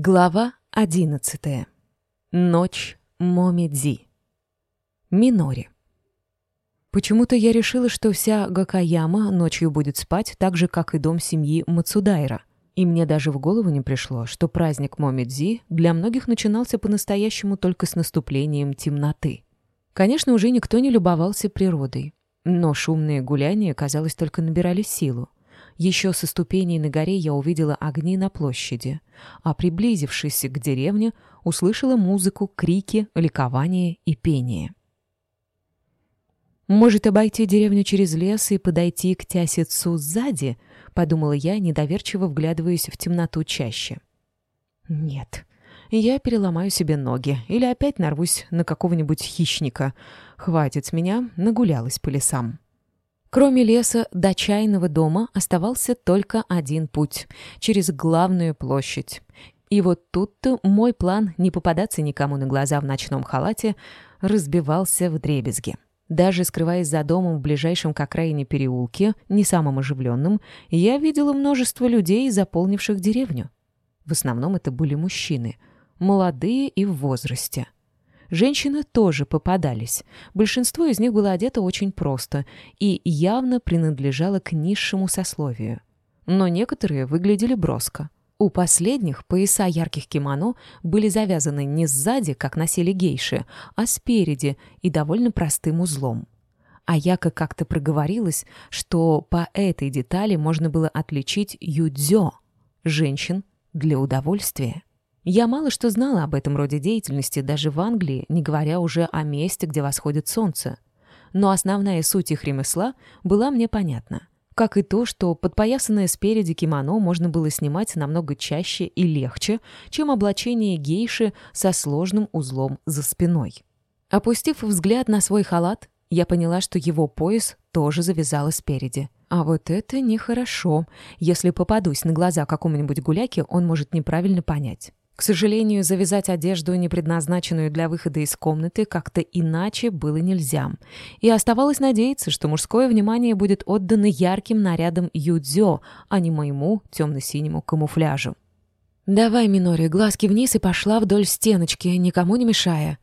Глава одиннадцатая. Ночь Момидзи. Минори. Почему-то я решила, что вся Гакаяма ночью будет спать так же, как и дом семьи Мацудайра. И мне даже в голову не пришло, что праздник Момидзи для многих начинался по-настоящему только с наступлением темноты. Конечно, уже никто не любовался природой, но шумные гуляния, казалось, только набирали силу. Еще со ступеней на горе я увидела огни на площади, а приблизившись к деревне, услышала музыку, крики, ликование и пение. «Может, обойти деревню через лес и подойти к Тясицу сзади?» — подумала я, недоверчиво вглядываясь в темноту чаще. «Нет, я переломаю себе ноги или опять нарвусь на какого-нибудь хищника. Хватит меня, нагулялась по лесам». Кроме леса до чайного дома оставался только один путь — через главную площадь. И вот тут-то мой план не попадаться никому на глаза в ночном халате разбивался в дребезги. Даже скрываясь за домом в ближайшем к окраине переулке, не самым оживленным, я видела множество людей, заполнивших деревню. В основном это были мужчины, молодые и в возрасте — Женщины тоже попадались. Большинство из них было одето очень просто и явно принадлежало к низшему сословию. Но некоторые выглядели броско. У последних пояса ярких кимоно были завязаны не сзади, как носили гейши, а спереди и довольно простым узлом. А Яка как-то проговорилась, что по этой детали можно было отличить юдзё – женщин для удовольствия. Я мало что знала об этом роде деятельности даже в Англии, не говоря уже о месте, где восходит солнце. Но основная суть их ремесла была мне понятна. Как и то, что подпоясанное спереди кимоно можно было снимать намного чаще и легче, чем облачение гейши со сложным узлом за спиной. Опустив взгляд на свой халат, я поняла, что его пояс тоже завязала спереди. А вот это нехорошо. Если попадусь на глаза какому-нибудь гуляке, он может неправильно понять. К сожалению, завязать одежду, не предназначенную для выхода из комнаты, как-то иначе было нельзя. И оставалось надеяться, что мужское внимание будет отдано ярким нарядам юдзё, а не моему темно-синему камуфляжу. «Давай, Минори, глазки вниз и пошла вдоль стеночки, никому не мешая».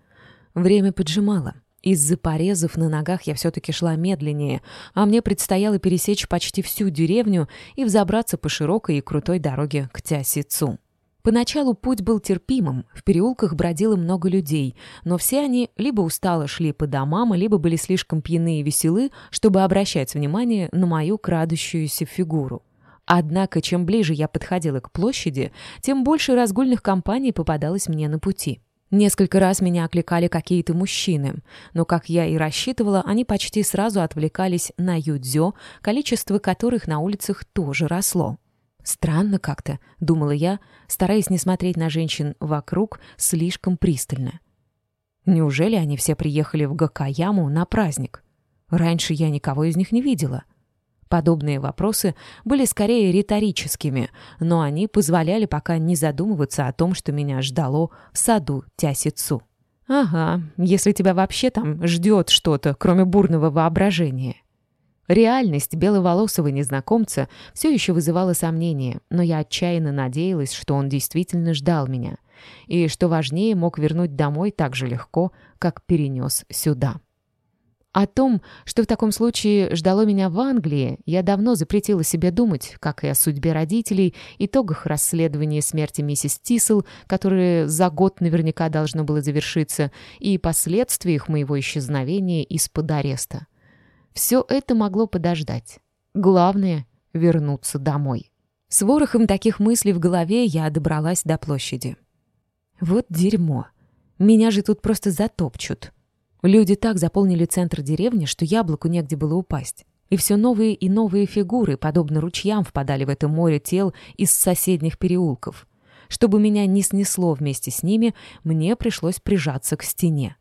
Время поджимало. Из-за порезов на ногах я все-таки шла медленнее, а мне предстояло пересечь почти всю деревню и взобраться по широкой и крутой дороге к Тясицу. Поначалу путь был терпимым, в переулках бродило много людей, но все они либо устало шли по домам, либо были слишком пьяны и веселы, чтобы обращать внимание на мою крадущуюся фигуру. Однако, чем ближе я подходила к площади, тем больше разгульных компаний попадалось мне на пути. Несколько раз меня окликали какие-то мужчины, но, как я и рассчитывала, они почти сразу отвлекались на юдзё, количество которых на улицах тоже росло. Странно как-то, думала я, стараясь не смотреть на женщин вокруг слишком пристально. Неужели они все приехали в Гакаяму на праздник? Раньше я никого из них не видела. Подобные вопросы были скорее риторическими, но они позволяли пока не задумываться о том, что меня ждало в саду Тясицу. Ага, если тебя вообще там ждет что-то, кроме бурного воображения. Реальность беловолосого незнакомца все еще вызывала сомнения, но я отчаянно надеялась, что он действительно ждал меня, и, что важнее, мог вернуть домой так же легко, как перенес сюда. О том, что в таком случае ждало меня в Англии, я давно запретила себе думать, как и о судьбе родителей, итогах расследования смерти миссис Тисел, которое за год наверняка должно было завершиться, и последствиях моего исчезновения из-под ареста. Все это могло подождать. Главное — вернуться домой. С ворохом таких мыслей в голове я добралась до площади. Вот дерьмо. Меня же тут просто затопчут. Люди так заполнили центр деревни, что яблоку негде было упасть. И все новые и новые фигуры, подобно ручьям, впадали в это море тел из соседних переулков. Чтобы меня не снесло вместе с ними, мне пришлось прижаться к стене.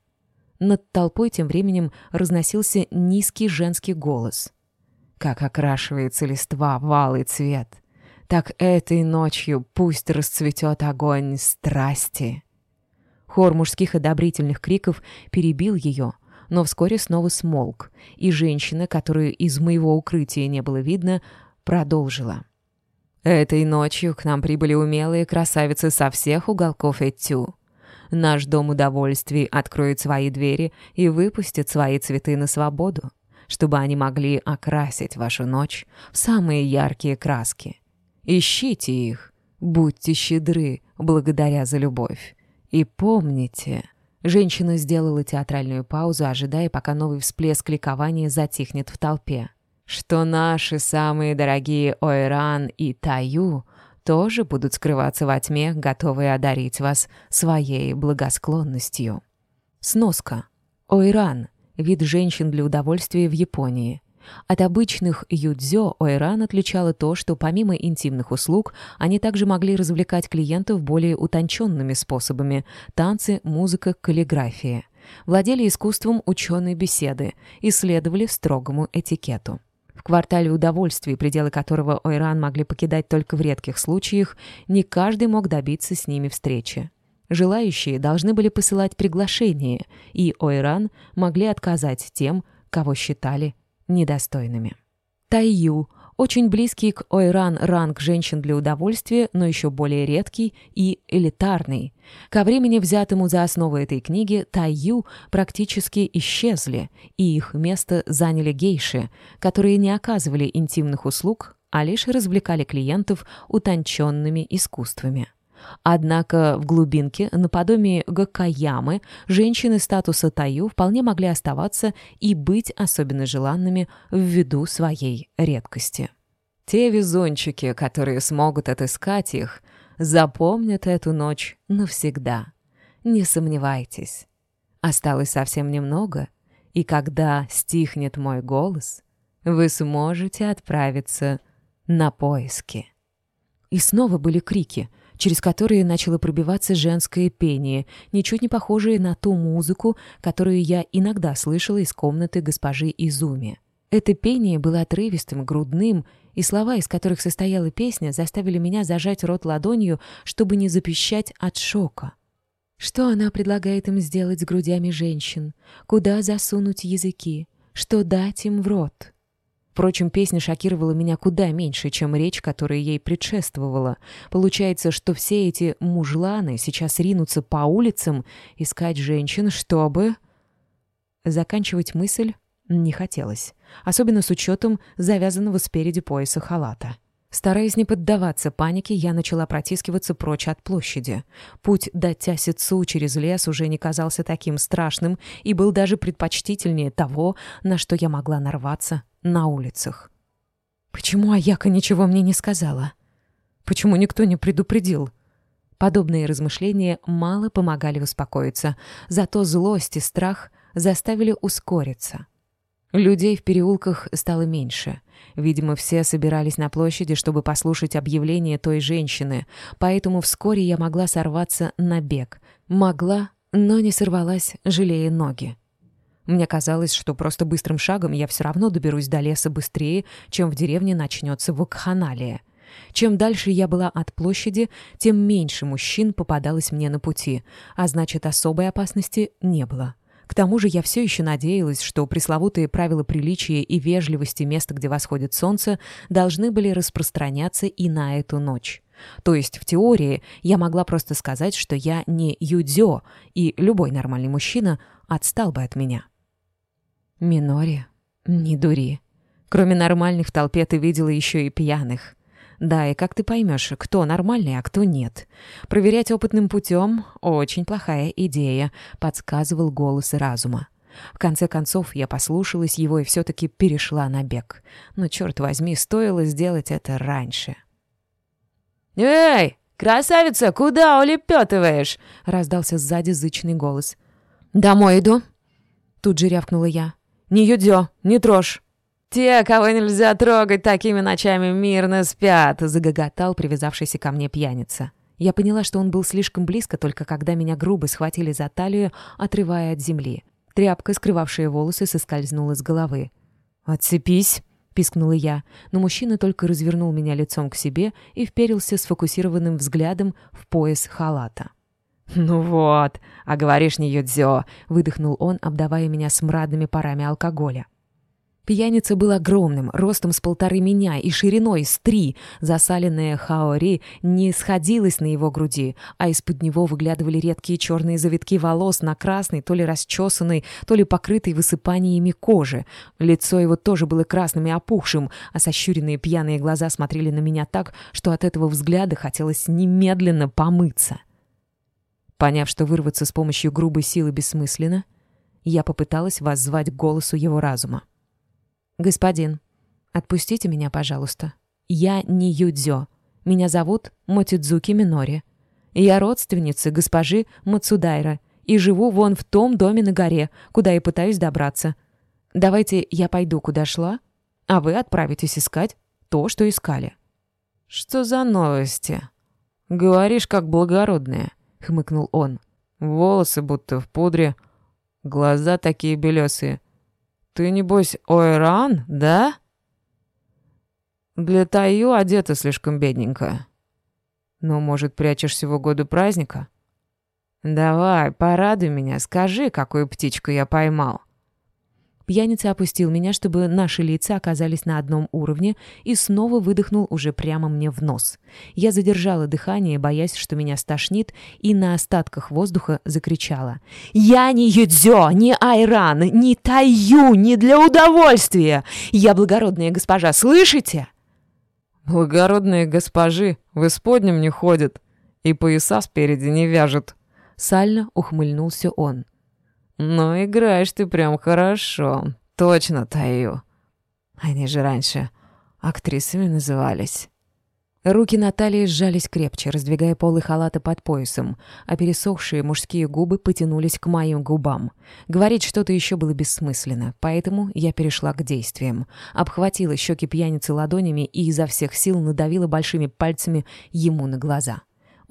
Над толпой тем временем разносился низкий женский голос. «Как окрашивается листва в алый цвет, так этой ночью пусть расцветет огонь страсти». Хор мужских одобрительных криков перебил ее, но вскоре снова смолк, и женщина, которую из моего укрытия не было видно, продолжила. Этой ночью к нам прибыли умелые красавицы со всех уголков Этю. Наш дом удовольствий откроет свои двери и выпустит свои цветы на свободу, чтобы они могли окрасить вашу ночь в самые яркие краски. Ищите их, будьте щедры, благодаря за любовь. И помните... Женщина сделала театральную паузу, ожидая, пока новый всплеск ликования затихнет в толпе. Что наши самые дорогие Ойран и Таю тоже будут скрываться во тьме, готовые одарить вас своей благосклонностью. Сноска. Ойран — вид женщин для удовольствия в Японии. От обычных юдзё Ойран отличало то, что помимо интимных услуг, они также могли развлекать клиентов более утонченными способами – танцы, музыка, каллиграфия. Владели искусством ученой беседы, исследовали строгому этикету. В квартале удовольствий, пределы которого Ойран могли покидать только в редких случаях, не каждый мог добиться с ними встречи. Желающие должны были посылать приглашение, и Ойран могли отказать тем, кого считали недостойными. Тайю – очень близкий к Ойран ранг женщин для удовольствия, но еще более редкий и элитарный. Ко времени, взятому за основу этой книги, Тайю практически исчезли, и их место заняли гейши, которые не оказывали интимных услуг, а лишь развлекали клиентов утонченными искусствами. Однако в глубинке, наподобие Гакаямы, женщины статуса Таю вполне могли оставаться и быть особенно желанными ввиду своей редкости. Те везунчики, которые смогут отыскать их, запомнят эту ночь навсегда. Не сомневайтесь. Осталось совсем немного, и когда стихнет мой голос, вы сможете отправиться на поиски. И снова были крики — через которые начало пробиваться женское пение, ничуть не похожее на ту музыку, которую я иногда слышала из комнаты госпожи Изуми. Это пение было отрывистым, грудным, и слова, из которых состояла песня, заставили меня зажать рот ладонью, чтобы не запищать от шока. Что она предлагает им сделать с грудями женщин? Куда засунуть языки? Что дать им в рот? Впрочем, песня шокировала меня куда меньше, чем речь, которая ей предшествовала. Получается, что все эти мужланы сейчас ринутся по улицам искать женщин, чтобы... Заканчивать мысль не хотелось, особенно с учетом завязанного спереди пояса халата. Стараясь не поддаваться панике, я начала протискиваться прочь от площади. Путь до Тясицу через лес уже не казался таким страшным и был даже предпочтительнее того, на что я могла нарваться на улицах. Почему Аяка ничего мне не сказала? Почему никто не предупредил? Подобные размышления мало помогали успокоиться, зато злость и страх заставили ускориться. Людей в переулках стало меньше. Видимо, все собирались на площади, чтобы послушать объявление той женщины, поэтому вскоре я могла сорваться на бег. Могла, но не сорвалась, жалея ноги. Мне казалось, что просто быстрым шагом я все равно доберусь до леса быстрее, чем в деревне начнется вакханалия. Чем дальше я была от площади, тем меньше мужчин попадалось мне на пути, а значит, особой опасности не было. К тому же я все еще надеялась, что пресловутые правила приличия и вежливости места, где восходит солнце, должны были распространяться и на эту ночь. То есть, в теории, я могла просто сказать, что я не юдзё, и любой нормальный мужчина отстал бы от меня. Минори, не дури. Кроме нормальных в толпе ты видела еще и пьяных. Да, и как ты поймешь, кто нормальный, а кто нет? Проверять опытным путем — очень плохая идея, подсказывал голос разума. В конце концов, я послушалась его и все-таки перешла на бег. Но, черт возьми, стоило сделать это раньше. «Эй, красавица, куда улепетываешь?» — раздался сзади зычный голос. «Домой иду», — тут же рявкнула я. «Не юдё, не трожь!» «Те, кого нельзя трогать такими ночами, мирно спят!» — загоготал привязавшийся ко мне пьяница. Я поняла, что он был слишком близко, только когда меня грубо схватили за талию, отрывая от земли. Тряпка, скрывавшая волосы, соскользнула с головы. «Отцепись!» — пискнула я, но мужчина только развернул меня лицом к себе и вперился сфокусированным взглядом в пояс халата. «Ну вот, а говоришь не юдзё», — выдохнул он, обдавая меня смрадными парами алкоголя. Пьяница был огромным, ростом с полторы меня и шириной с три. Засаленная хаори не сходилась на его груди, а из-под него выглядывали редкие черные завитки волос на красной, то ли расчесанной, то ли покрытой высыпаниями кожи. Лицо его тоже было красным и опухшим, а сощуренные пьяные глаза смотрели на меня так, что от этого взгляда хотелось немедленно помыться. Поняв, что вырваться с помощью грубой силы бессмысленно, я попыталась воззвать голосу его разума. «Господин, отпустите меня, пожалуйста. Я не Юдзё. Меня зовут Мотидзуки Минори. Я родственница госпожи Мацудайра и живу вон в том доме на горе, куда я пытаюсь добраться. Давайте я пойду, куда шла, а вы отправитесь искать то, что искали». «Что за новости? Говоришь, как благородная», — хмыкнул он. «Волосы будто в пудре, глаза такие белесые. «Ты, небось, Ойран, да?» «Для Таю одета слишком бедненько. Ну, может, прячешься в угоду праздника?» «Давай, порадуй меня, скажи, какую птичку я поймал». Пьяница опустил меня, чтобы наши лица оказались на одном уровне, и снова выдохнул уже прямо мне в нос. Я задержала дыхание, боясь, что меня стошнит, и на остатках воздуха закричала. «Я не Юдзё, не Айран, не Таю, не для удовольствия! Я благородная госпожа, слышите?» «Благородные госпожи в исподнем не ходят и пояса спереди не вяжут», — сально ухмыльнулся он. «Ну, играешь ты прям хорошо. Точно, Таю. Они же раньше актрисами назывались». Руки Натальи сжались крепче, раздвигая полы халата под поясом, а пересохшие мужские губы потянулись к моим губам. Говорить что-то еще было бессмысленно, поэтому я перешла к действиям. Обхватила щеки пьяницы ладонями и изо всех сил надавила большими пальцами ему на глаза.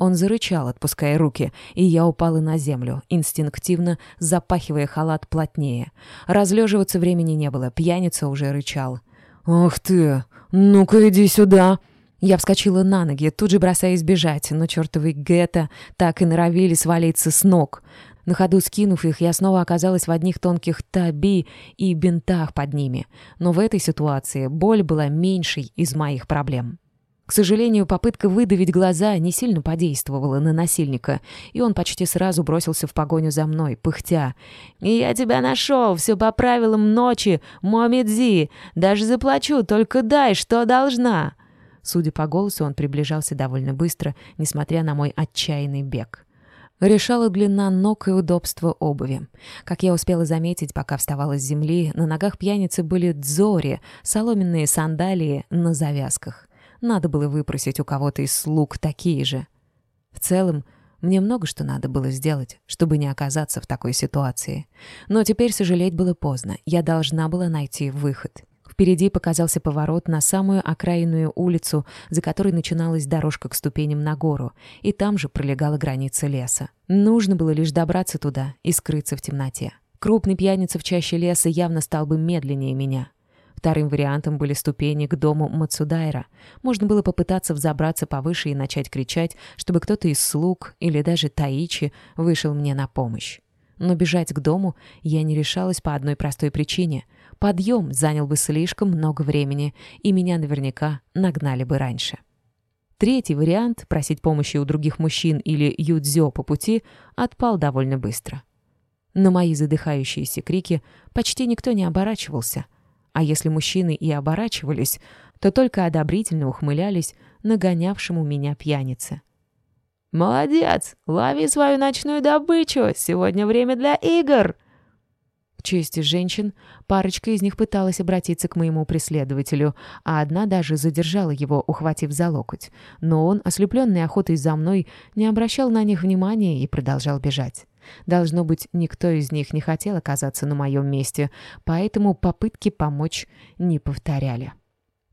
Он зарычал, отпуская руки, и я упала на землю, инстинктивно запахивая халат плотнее. Разлеживаться времени не было, пьяница уже рычал. «Ах ты! Ну-ка иди сюда!» Я вскочила на ноги, тут же бросаясь бежать, но чертовы гетто так и норовили свалиться с ног. На ходу скинув их, я снова оказалась в одних тонких таби и бинтах под ними. Но в этой ситуации боль была меньшей из моих проблем. Сожалению, попытка выдавить глаза не сильно подействовала на насильника, и он почти сразу бросился в погоню за мной, пыхтя. «Я тебя нашел, все по правилам ночи, Момидзи! Даже заплачу, только дай, что должна!» Судя по голосу, он приближался довольно быстро, несмотря на мой отчаянный бег. Решала длина ног и удобство обуви. Как я успела заметить, пока вставала с земли, на ногах пьяницы были дзори, соломенные сандалии на завязках. Надо было выпросить у кого-то из слуг такие же. В целом, мне много что надо было сделать, чтобы не оказаться в такой ситуации. Но теперь сожалеть было поздно. Я должна была найти выход. Впереди показался поворот на самую окраинную улицу, за которой начиналась дорожка к ступеням на гору, и там же пролегала граница леса. Нужно было лишь добраться туда и скрыться в темноте. Крупный пьяница в чаще леса явно стал бы медленнее меня. Вторым вариантом были ступени к дому Мацудайра. Можно было попытаться взобраться повыше и начать кричать, чтобы кто-то из слуг или даже Таичи вышел мне на помощь. Но бежать к дому я не решалась по одной простой причине. Подъем занял бы слишком много времени, и меня наверняка нагнали бы раньше. Третий вариант — просить помощи у других мужчин или юдзё по пути — отпал довольно быстро. На мои задыхающиеся крики почти никто не оборачивался, а если мужчины и оборачивались, то только одобрительно ухмылялись нагонявшему меня пьянице. «Молодец! Лови свою ночную добычу! Сегодня время для игр!» В чести женщин, парочка из них пыталась обратиться к моему преследователю, а одна даже задержала его, ухватив за локоть. Но он, ослепленный охотой за мной, не обращал на них внимания и продолжал бежать. Должно быть, никто из них не хотел оказаться на моем месте, поэтому попытки помочь не повторяли.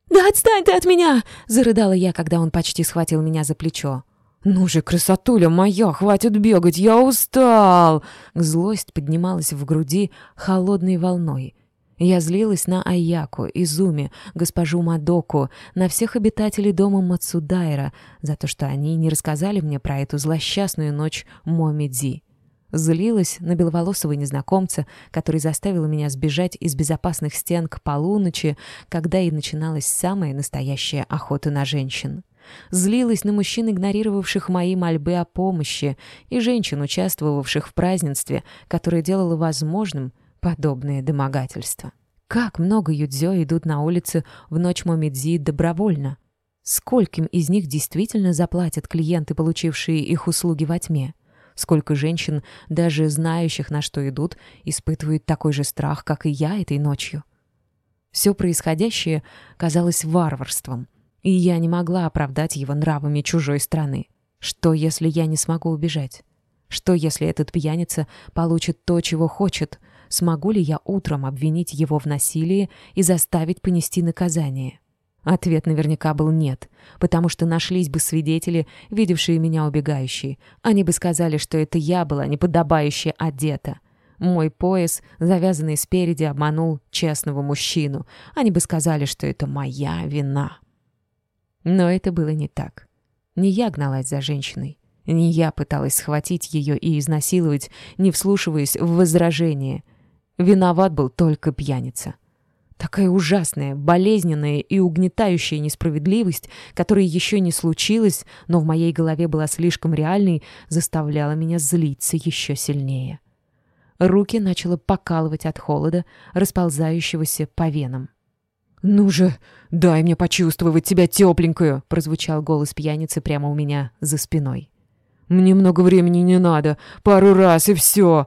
«Да отстань ты от меня!» — зарыдала я, когда он почти схватил меня за плечо. «Ну же, красотуля моя, хватит бегать, я устал!» Злость поднималась в груди холодной волной. Я злилась на Аяку, Изуми, госпожу Мадоку, на всех обитателей дома Мацудайра за то, что они не рассказали мне про эту злосчастную ночь Момидзи. Злилась на беловолосого незнакомца, который заставил меня сбежать из безопасных стен к полуночи, когда и начиналась самая настоящая охота на женщин. Злилась на мужчин, игнорировавших мои мольбы о помощи, и женщин, участвовавших в празднестве, которое делало возможным подобное домогательство. Как много юдзё идут на улице в ночь Момидзи добровольно? Скольким из них действительно заплатят клиенты, получившие их услуги во тьме? Сколько женщин, даже знающих, на что идут, испытывают такой же страх, как и я этой ночью? Все происходящее казалось варварством — и я не могла оправдать его нравами чужой страны. Что, если я не смогу убежать? Что, если этот пьяница получит то, чего хочет? Смогу ли я утром обвинить его в насилии и заставить понести наказание? Ответ наверняка был нет, потому что нашлись бы свидетели, видевшие меня убегающей. Они бы сказали, что это я была неподобающе одета. Мой пояс, завязанный спереди, обманул честного мужчину. Они бы сказали, что это моя вина. Но это было не так. Не я гналась за женщиной. Не я пыталась схватить ее и изнасиловать, не вслушиваясь в возражение. Виноват был только пьяница. Такая ужасная, болезненная и угнетающая несправедливость, которая еще не случилась, но в моей голове была слишком реальной, заставляла меня злиться еще сильнее. Руки начало покалывать от холода, расползающегося по венам. «Ну же, дай мне почувствовать тебя тепленькую!» — прозвучал голос пьяницы прямо у меня за спиной. «Мне много времени не надо, пару раз и все!»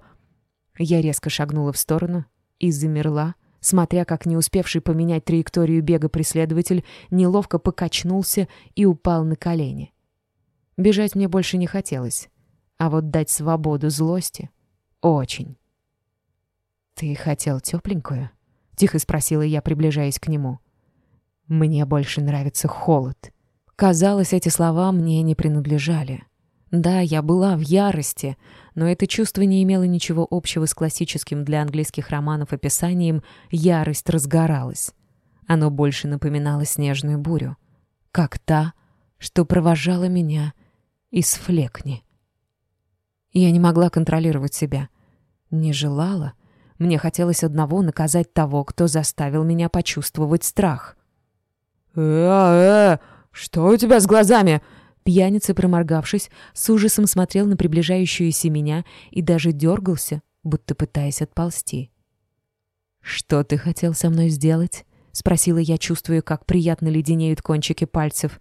Я резко шагнула в сторону и замерла, смотря как не успевший поменять траекторию бега преследователь неловко покачнулся и упал на колени. Бежать мне больше не хотелось, а вот дать свободу злости — очень. «Ты хотел тепленькую?» — тихо спросила я, приближаясь к нему. «Мне больше нравится холод». Казалось, эти слова мне не принадлежали. Да, я была в ярости, но это чувство не имело ничего общего с классическим для английских романов описанием «ярость разгоралась». Оно больше напоминало снежную бурю, как та, что провожала меня из флекни. Я не могла контролировать себя, не желала — мне хотелось одного наказать того, кто заставил меня почувствовать страх. «Э-э, что у тебя с глазами?» Пьяница, проморгавшись, с ужасом смотрел на приближающуюся меня и даже дергался, будто пытаясь отползти. «Что ты хотел со мной сделать?» — спросила я, чувствуя, как приятно леденеют кончики пальцев.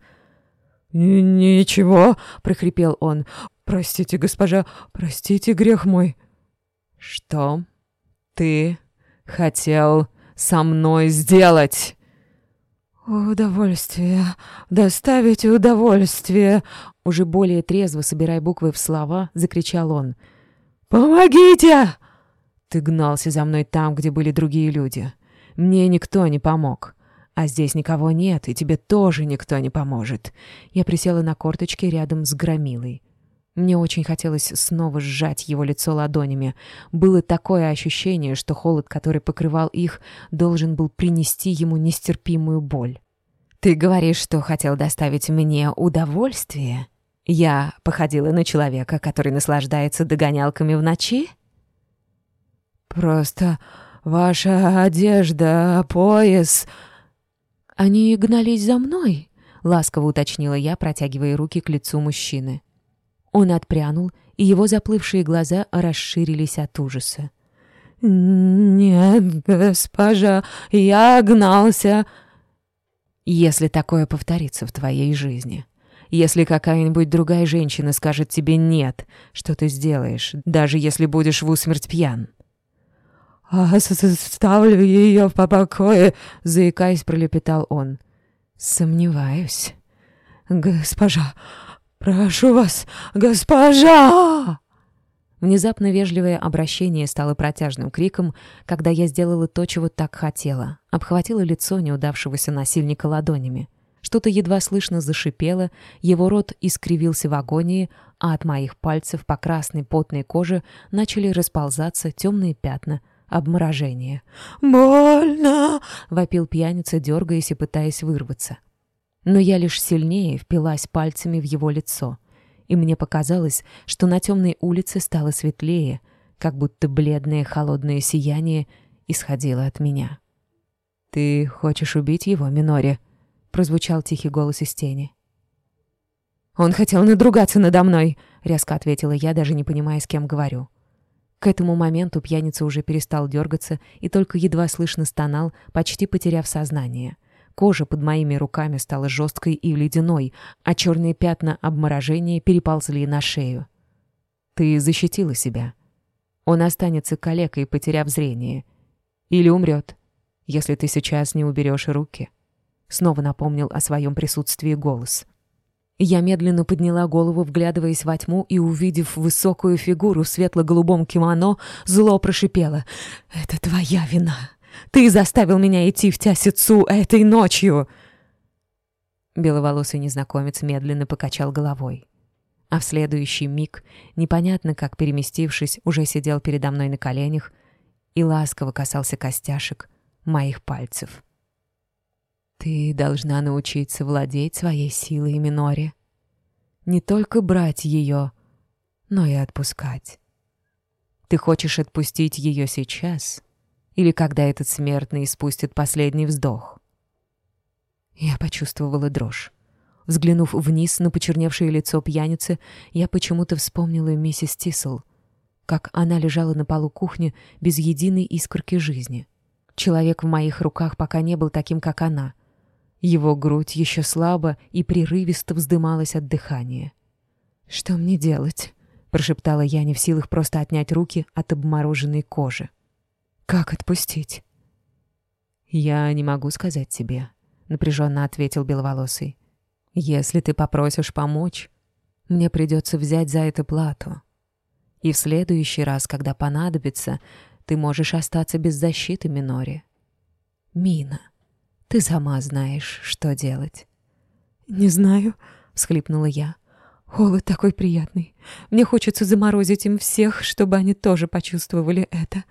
«Ничего», — прохрипел он. «Простите, госпожа, простите, грех мой». «Что?» ты хотел со мной сделать?» «Удовольствие, доставить удовольствие!» Уже более трезво, собирая буквы в слова, закричал он. «Помогите!» «Ты гнался за мной там, где были другие люди. Мне никто не помог. А здесь никого нет, и тебе тоже никто не поможет». Я присела на корточки рядом с Громилой. Мне очень хотелось снова сжать его лицо ладонями. Было такое ощущение, что холод, который покрывал их, должен был принести ему нестерпимую боль. «Ты говоришь, что хотел доставить мне удовольствие?» Я походила на человека, который наслаждается догонялками в ночи? «Просто ваша одежда, пояс...» «Они гнались за мной?» — ласково уточнила я, протягивая руки к лицу мужчины. Он отпрянул, и его заплывшие глаза расширились от ужаса. «Нет, госпожа, я гнался!» «Если такое повторится в твоей жизни, если какая-нибудь другая женщина скажет тебе «нет», что ты сделаешь, даже если будешь в усмерть пьян?» «Оставлю ее в покое», — заикаясь, пролепетал он. «Сомневаюсь». «Госпожа, «Прошу вас, госпожа!» Внезапно вежливое обращение стало протяжным криком, когда я сделала то, чего так хотела. Обхватила лицо неудавшегося насильника ладонями. Что-то едва слышно зашипело, его рот искривился в агонии, а от моих пальцев по красной потной коже начали расползаться темные пятна обморожения. «Больно!» — вопил пьяница, дергаясь и пытаясь вырваться но я лишь сильнее впилась пальцами в его лицо. и мне показалось, что на темной улице стало светлее, как будто бледное холодное сияние исходило от меня. «Ты хочешь убить его, Минори?» — прозвучал тихий голос из тени. «Он хотел надругаться надо мной!» — резко ответила я, даже не понимая, с кем говорю. К этому моменту пьяница уже перестал дергаться и только едва слышно стонал, почти потеряв сознание. Кожа под моими руками стала жесткой и ледяной, а черные пятна обморожения переползли на шею. «Ты защитила себя. Он останется калекой, потеряв зрение. Или умрет, если ты сейчас не уберешь руки». Снова напомнил о своем присутствии голос. Я медленно подняла голову, вглядываясь во тьму, и, увидев высокую фигуру в светло-голубом кимоно, зло прошипело. «Это твоя вина. Ты заставил меня идти в Тясицу этой ночью!» Беловолосый незнакомец медленно покачал головой. А в следующий миг, непонятно как переместившись, уже сидел передо мной на коленях и ласково касался костяшек моих пальцев. Ты должна научиться владеть своей силой, Минори. Не только брать ее, но и отпускать. Ты хочешь отпустить ее сейчас или когда этот смертный испустит последний вздох? Я почувствовала дрожь. Взглянув вниз на почерневшее лицо пьяницы, я почему-то вспомнила миссис Тисел, как она лежала на полу кухни без единой искорки жизни. Человек в моих руках пока не был таким, как она — его грудь еще слабо и прерывисто вздымалась от дыхания. «Что мне делать?» — прошептала я, не в силах просто отнять руки от обмороженной кожи. «Как отпустить?» «Я не могу сказать тебе», — напряженно ответил Беловолосый. «Если ты попросишь помочь, мне придется взять за это плату. И в следующий раз, когда понадобится, ты можешь остаться без защиты, Минори. Мина». Ты сама знаешь, что делать». «Не знаю», — всхлипнула я. «Холод такой приятный. Мне хочется заморозить им всех, чтобы они тоже почувствовали это».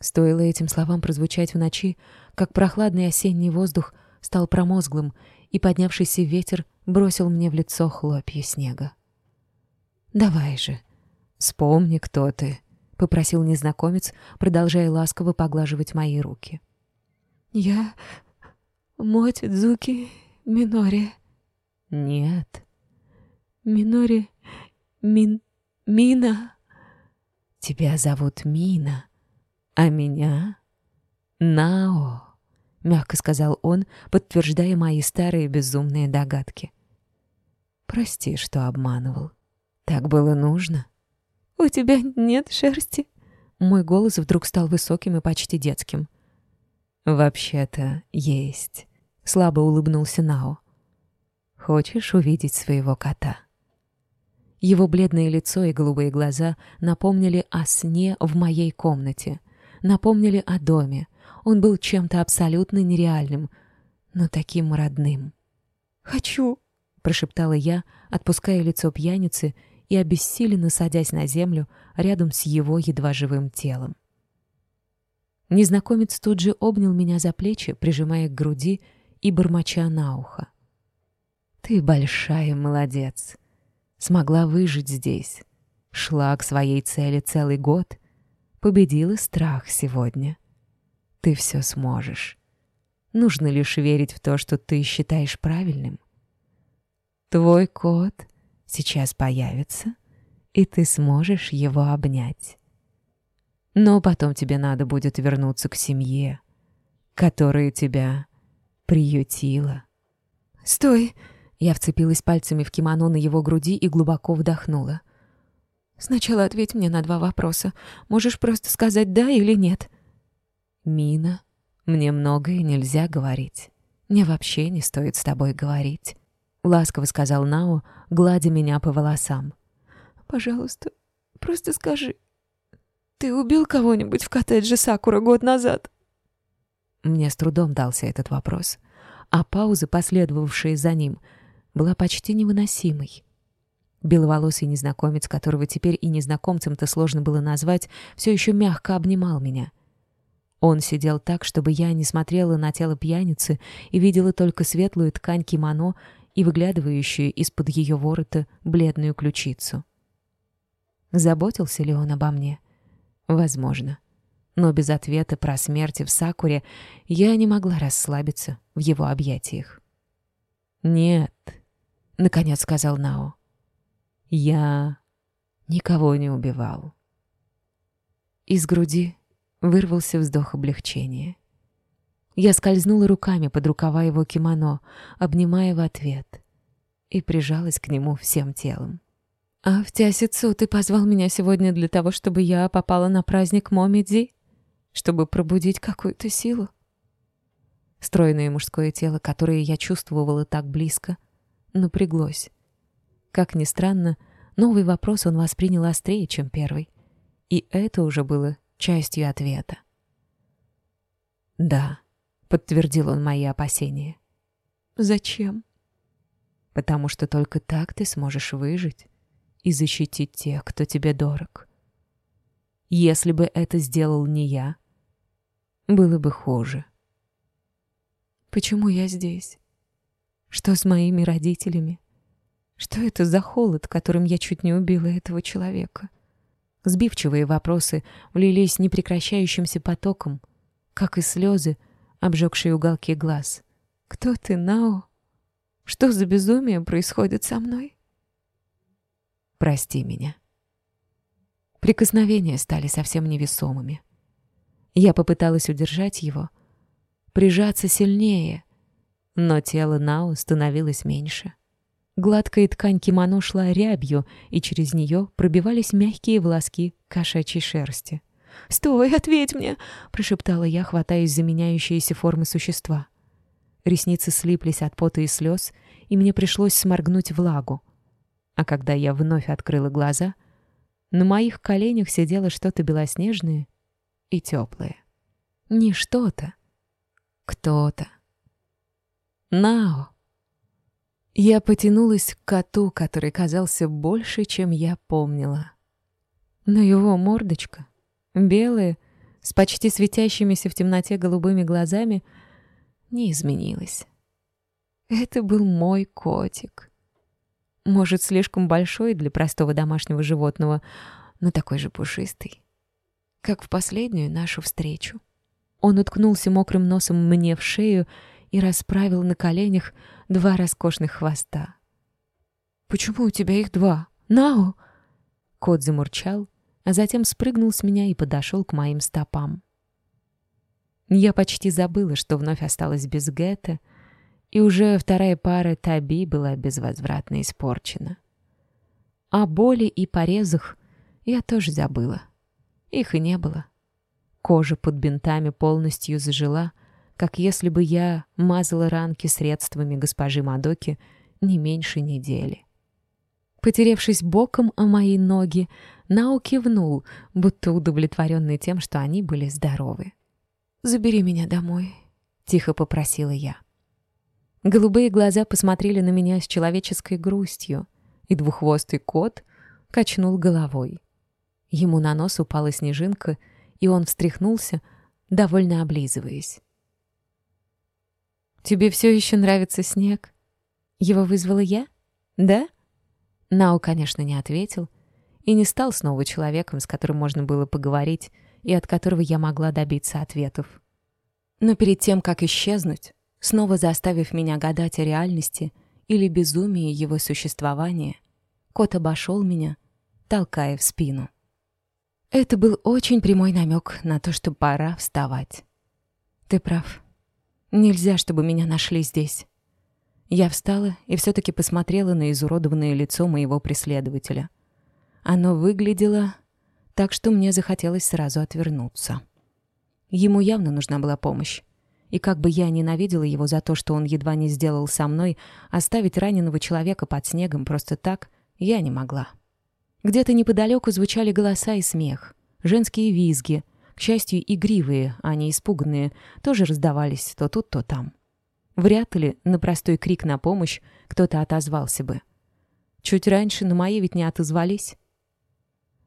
Стоило этим словам прозвучать в ночи, как прохладный осенний воздух стал промозглым, и поднявшийся ветер бросил мне в лицо хлопья снега. «Давай же, вспомни, кто ты», — попросил незнакомец, продолжая ласково поглаживать мои руки. «Я... Мотидзуки Минори». «Нет». «Минори... Мин... Мина». «Тебя зовут Мина, а меня — Нао», — мягко сказал он, подтверждая мои старые безумные догадки. «Прости, что обманывал. Так было нужно». «У тебя нет шерсти?» Мой голос вдруг стал высоким и почти детским. «Вообще-то есть», — слабо улыбнулся Нао. «Хочешь увидеть своего кота?» Его бледное лицо и голубые глаза напомнили о сне в моей комнате, напомнили о доме. Он был чем-то абсолютно нереальным, но таким родным. «Хочу!» — прошептала я, отпуская лицо пьяницы и обессиленно садясь на землю рядом с его едва живым телом. Незнакомец тут же обнял меня за плечи, прижимая к груди и бормоча на ухо. «Ты большая молодец. Смогла выжить здесь. Шла к своей цели целый год. Победила страх сегодня. Ты все сможешь. Нужно лишь верить в то, что ты считаешь правильным. Твой кот сейчас появится, и ты сможешь его обнять. Но потом тебе надо будет вернуться к семье, которая тебя приютила. «Стой!» Я вцепилась пальцами в кимоно на его груди и глубоко вдохнула. «Сначала ответь мне на два вопроса. Можешь просто сказать «да» или «нет». «Мина, мне многое нельзя говорить. Мне вообще не стоит с тобой говорить», — ласково сказал Нао, гладя меня по волосам. «Пожалуйста, просто скажи», «Ты убил кого-нибудь в коттедже Сакура год назад?» Мне с трудом дался этот вопрос, а пауза, последовавшая за ним, была почти невыносимой. Беловолосый незнакомец, которого теперь и незнакомцем-то сложно было назвать, все еще мягко обнимал меня. Он сидел так, чтобы я не смотрела на тело пьяницы и видела только светлую ткань кимоно и выглядывающую из-под ее ворота бледную ключицу. Заботился ли он обо мне? Возможно. Но без ответа про смерть в Сакуре я не могла расслабиться в его объятиях. «Нет», — наконец сказал Нао, — «я никого не убивал». Из груди вырвался вздох облегчения. Я скользнула руками под рукава его кимоно, обнимая в ответ, и прижалась к нему всем телом. «А в Тясицу ты позвал меня сегодня для того, чтобы я попала на праздник Момидзи? Чтобы пробудить какую-то силу?» Стройное мужское тело, которое я чувствовала так близко, напряглось. Как ни странно, новый вопрос он воспринял острее, чем первый. И это уже было частью ответа. «Да», — подтвердил он мои опасения. «Зачем?» «Потому что только так ты сможешь выжить и защитить тех, кто тебе дорог. Если бы это сделал не я, было бы хуже». «Почему я здесь? Что с моими родителями? Что это за холод, которым я чуть не убила этого человека?» Сбивчивые вопросы влились непрекращающимся потоком, как и слезы, обжегшие уголки глаз. «Кто ты, Нао? Что за безумие происходит со мной?» «Прости меня». Прикосновения стали совсем невесомыми. Я попыталась удержать его, прижаться сильнее, но тело Нао становилось меньше. Гладкая ткань кимоно шла рябью, и через нее пробивались мягкие волоски кошачьей шерсти. «Стой, ответь мне!» — прошептала я, хватаясь за меняющиеся формы существа. Ресницы слиплись от пота и слез, и мне пришлось сморгнуть влагу. А когда я вновь открыла глаза, на моих коленях сидело что-то белоснежное и теплое. Не что-то, кто-то. Нао. Я потянулась к коту, который казался больше, чем я помнила. Но его мордочка белые, с почти светящимися в темноте голубыми глазами, не изменилась. Это был мой котик. Может, слишком большой для простого домашнего животного, но такой же пушистый, как в последнюю нашу встречу. Он уткнулся мокрым носом мне в шею и расправил на коленях два роскошных хвоста. «Почему у тебя их два? Нао!» Кот замурчал, а затем спрыгнул с меня и подошел к моим стопам. Я почти забыла, что вновь осталась без Гетта, и уже вторая пара Таби была безвозвратно испорчена. О боли и порезах я тоже забыла. Их и не было. Кожа под бинтами полностью зажила, как если бы я мазала ранки средствами госпожи Мадоки не меньше недели. Потеревшись боком о мои ноги, Нао кивнул, будто удовлетворенный тем, что они были здоровы. «Забери меня домой», — тихо попросила я. Голубые глаза посмотрели на меня с человеческой грустью, и двуххвостый кот качнул головой. Ему на нос упала снежинка, и он встряхнулся, довольно облизываясь. «Тебе все еще нравится снег?» Его вызвала я? Да? Нао, конечно, не ответил, и не стал снова человеком, с которым можно было поговорить и от которого я могла добиться ответов. Но перед тем, как исчезнуть, снова заставив меня гадать о реальности или безумии его существования, кот обошел меня, толкая в спину. Это был очень прямой намек на то, что пора вставать. Ты прав. Нельзя, чтобы меня нашли здесь. Я встала и все-таки посмотрела на изуродованное лицо моего преследователя — оно выглядело так, что мне захотелось сразу отвернуться. Ему явно нужна была помощь. И как бы я ненавидела его за то, что он едва не сделал со мной, оставить раненого человека под снегом просто так я не могла. Где-то неподалеку звучали голоса и смех. Женские визги, к счастью, игривые, а не испуганные, тоже раздавались то тут, то там. Вряд ли на простой крик на помощь кто-то отозвался бы. Чуть раньше на мои ведь не отозвались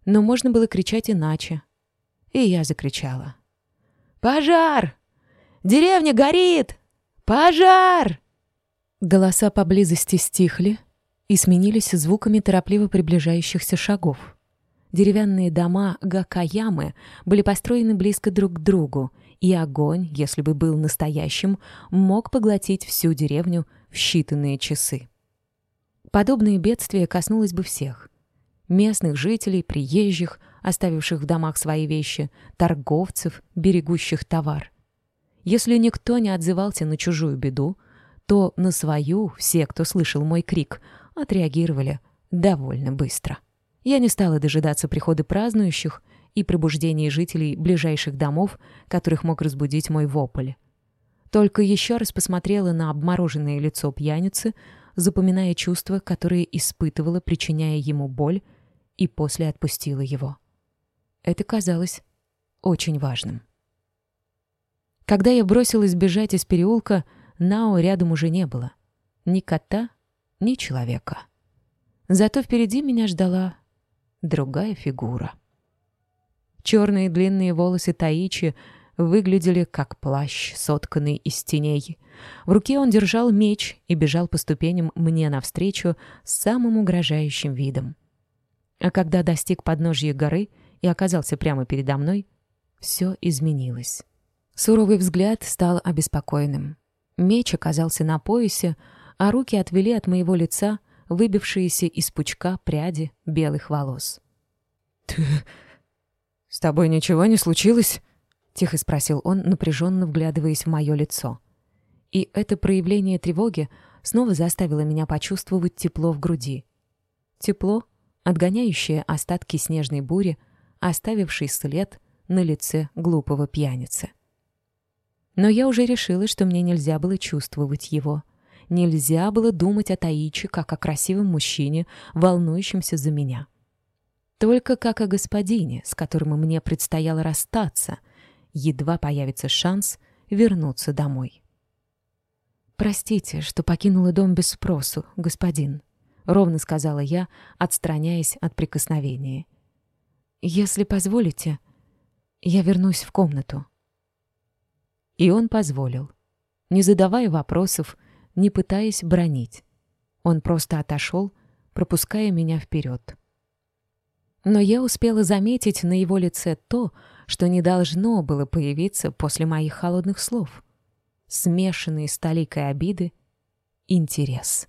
но можно было кричать иначе. И я закричала. «Пожар! Деревня горит! Пожар!» Голоса поблизости стихли и сменились звуками торопливо приближающихся шагов. Деревянные дома Гакаямы были построены близко друг к другу, и огонь, если бы был настоящим, мог поглотить всю деревню в считанные часы. Подобное бедствие коснулось бы всех. Местных жителей, приезжих, оставивших в домах свои вещи, торговцев, берегущих товар. Если никто не отзывался на чужую беду, то на свою все, кто слышал мой крик, отреагировали довольно быстро. Я не стала дожидаться прихода празднующих и пробуждения жителей ближайших домов, которых мог разбудить мой вопль. Только еще раз посмотрела на обмороженное лицо пьяницы, запоминая чувства, которые испытывала, причиняя ему боль, и после отпустила его. Это казалось очень важным. Когда я бросилась бежать из переулка, Нао рядом уже не было. Ни кота, ни человека. Зато впереди меня ждала другая фигура. Черные длинные волосы Таичи выглядели как плащ, сотканный из теней. В руке он держал меч и бежал по ступеням мне навстречу с самым угрожающим видом. А когда достиг подножья горы и оказался прямо передо мной, все изменилось. Суровый взгляд стал обеспокоенным. Меч оказался на поясе, а руки отвели от моего лица выбившиеся из пучка пряди белых волос. «Ты... с тобой ничего не случилось?» — тихо спросил он, напряженно вглядываясь в мое лицо. И это проявление тревоги снова заставило меня почувствовать тепло в груди. Тепло, отгоняющее остатки снежной бури, оставивший след на лице глупого пьяницы. Но я уже решила, что мне нельзя было чувствовать его. Нельзя было думать о Таичи как о красивом мужчине, волнующемся за меня. Только как о господине, с которым мне предстояло расстаться, едва появится шанс вернуться домой. «Простите, что покинула дом без спросу, господин», — ровно сказала я, отстраняясь от прикосновения. «Если позволите, я вернусь в комнату». И он позволил, не задавая вопросов, не пытаясь бронить. Он просто отошел, пропуская меня вперед. Но я успела заметить на его лице то, что не должно было появиться после моих холодных слов. Смешанные с толикой обиды интерес.